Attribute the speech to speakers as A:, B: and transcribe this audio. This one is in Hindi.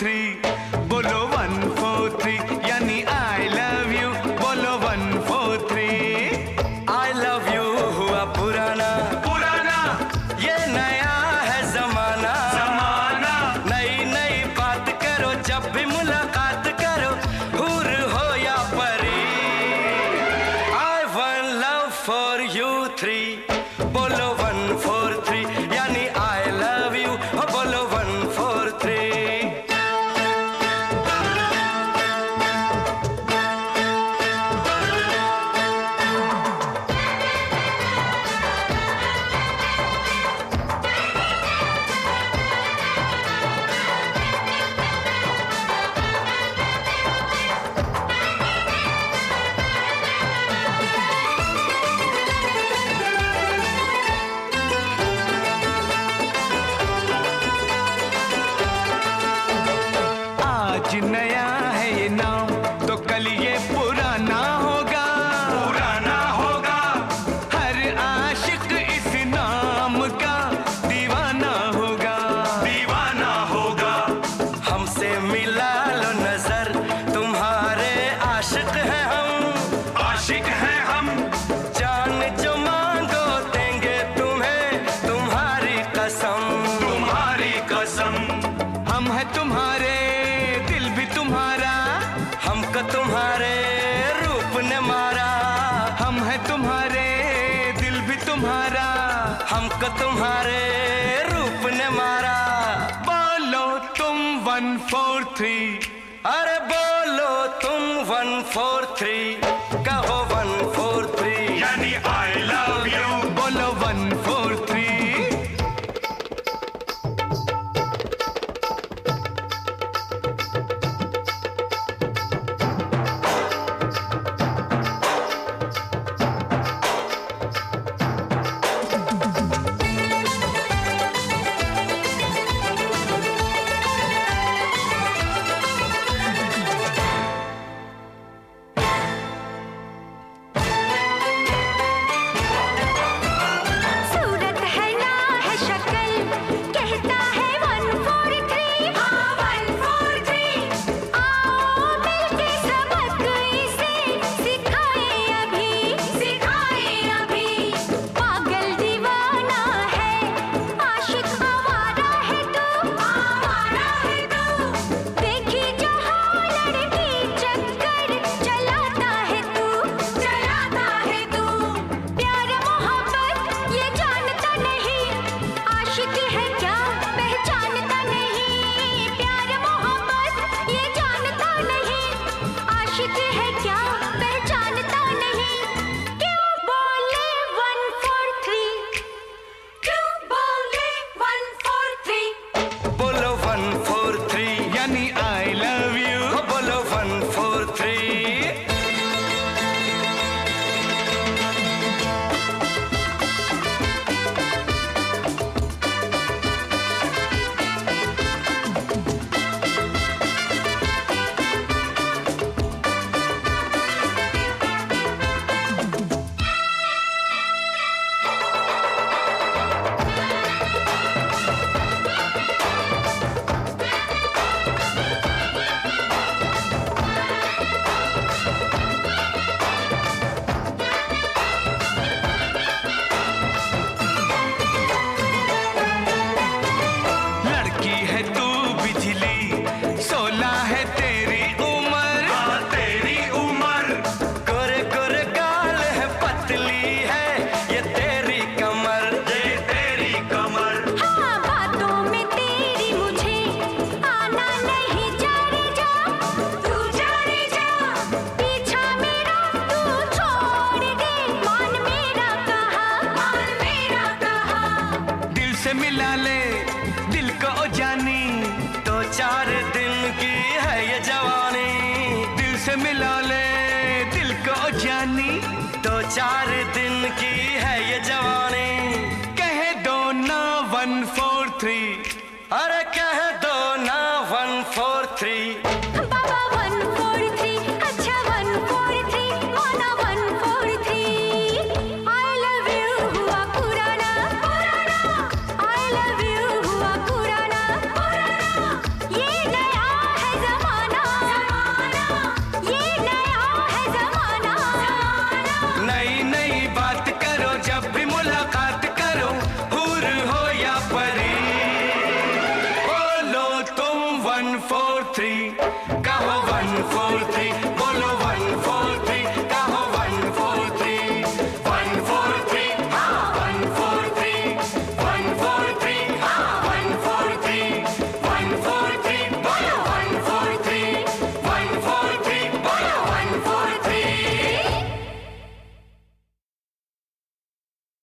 A: three. तुम्हारे, दिल भी तुम्हारा, हमको तुम्हारे रूप ने मारा। हम है तुम्हारे, दिल भी तुम्हारा, हमको तुम्हारे रूप ने मारा। बोलो तुम वन फोर थ्री, अरे बोलो तुम वन फोर थ्री, कहो वन
B: से मिला ले, दिल को जानी तो चार दिन की है ये जवानी। दिल से मिला ले, दिल को जानी तो चार दिन की है ये जवानी।